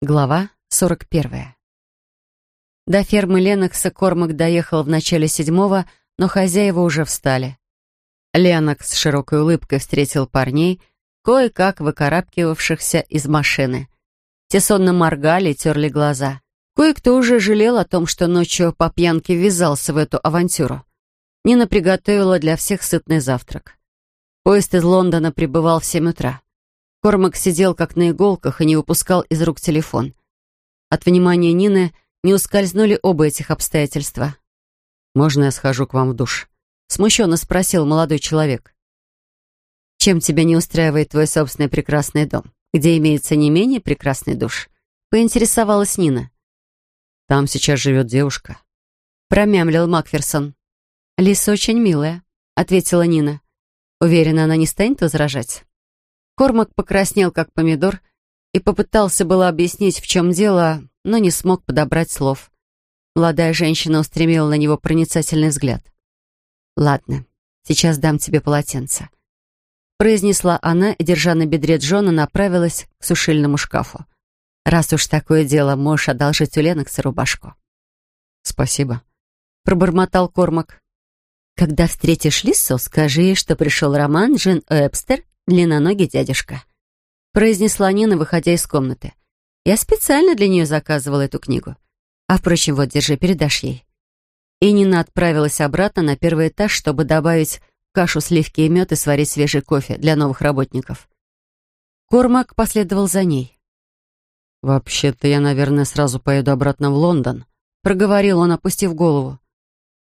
Глава 41. До фермы Ленокса Кормак доехал в начале седьмого, но хозяева уже встали. Ленокс с широкой улыбкой встретил парней, кое-как выкарабкивавшихся из машины. Те сонно моргали и терли глаза. Кое-кто уже жалел о том, что ночью по пьянке ввязался в эту авантюру. Нина приготовила для всех сытный завтрак. Поезд из Лондона прибывал в семь утра. Кормак сидел как на иголках и не выпускал из рук телефон. От внимания Нины не ускользнули оба этих обстоятельства. «Можно я схожу к вам в душ?» — смущенно спросил молодой человек. «Чем тебя не устраивает твой собственный прекрасный дом, где имеется не менее прекрасный душ?» — поинтересовалась Нина. «Там сейчас живет девушка», — промямлил Макферсон. «Лиса очень милая», — ответила Нина. «Уверена, она не станет возражать?» Кормак покраснел, как помидор, и попытался было объяснить, в чем дело, но не смог подобрать слов. Молодая женщина устремила на него проницательный взгляд. «Ладно, сейчас дам тебе полотенце», — произнесла она и, держа на бедре Джона, направилась к сушильному шкафу. «Раз уж такое дело, можешь одолжить у Ленокса рубашку». «Спасибо», — пробормотал Кормак. «Когда встретишь Лису, скажи ей, что пришел роман Джин Эбстер длинноногий дядюшка», — произнесла Нина, выходя из комнаты. «Я специально для нее заказывала эту книгу. А, впрочем, вот, держи, передашь ей». И Нина отправилась обратно на первый этаж, чтобы добавить в кашу сливки и мед и сварить свежий кофе для новых работников. Кормак последовал за ней. «Вообще-то я, наверное, сразу поеду обратно в Лондон», — проговорил он, опустив голову.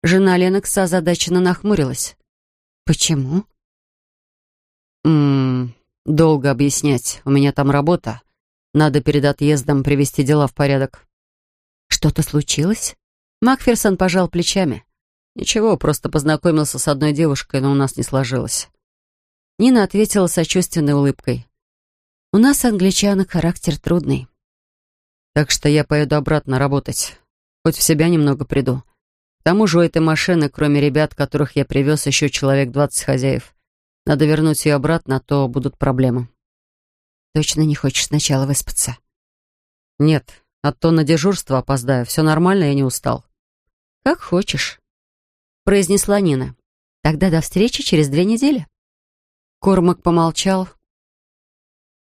Жена Ленокса озадаченно нахмурилась. «Почему?» «Ммм, долго объяснять. У меня там работа. Надо перед отъездом привести дела в порядок». «Что-то случилось?» Макферсон пожал плечами. «Ничего, просто познакомился с одной девушкой, но у нас не сложилось». Нина ответила сочувственной улыбкой. «У нас, англичанок, характер трудный». «Так что я поеду обратно работать. Хоть в себя немного приду. К тому же у этой машины, кроме ребят, которых я привез, еще человек двадцать хозяев. Надо вернуть ее обратно, а то будут проблемы. Точно не хочешь сначала выспаться? Нет, а то на дежурство опоздаю. Все нормально, я не устал. Как хочешь, произнесла Нина. Тогда до встречи через две недели. Кормак помолчал.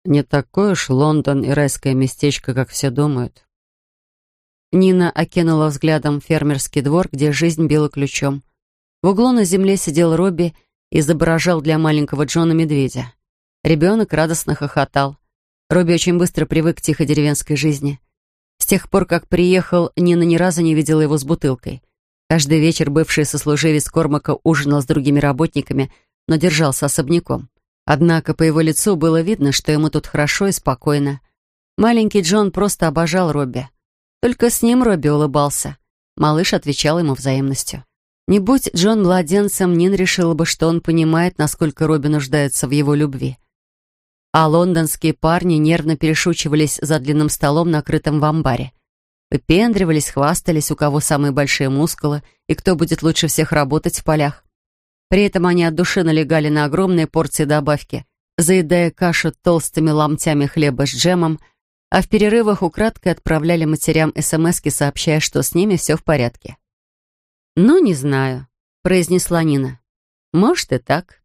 Не такой уж Лондон и райское местечко, как все думают. Нина окинула взглядом фермерский двор, где жизнь била ключом. В углу на земле сидел Робби изображал для маленького Джона медведя. Ребенок радостно хохотал. Робби очень быстро привык к тихой деревенской жизни. С тех пор, как приехал, Нина ни разу не видела его с бутылкой. Каждый вечер бывший сослуживец Кормака ужинал с другими работниками, но держался особняком. Однако по его лицу было видно, что ему тут хорошо и спокойно. Маленький Джон просто обожал Робби. Только с ним Робби улыбался. Малыш отвечал ему взаимностью. Не будь Джон младенцем, Нин решила бы, что он понимает, насколько Робби нуждается в его любви. А лондонские парни нервно перешучивались за длинным столом, накрытым в амбаре. Выпендривались, хвастались, у кого самые большие мускулы и кто будет лучше всех работать в полях. При этом они от души налегали на огромные порции добавки, заедая кашу толстыми ломтями хлеба с джемом, а в перерывах украдкой отправляли матерям смски, сообщая, что с ними все в порядке. «Ну, не знаю», — произнесла Нина. «Может и так.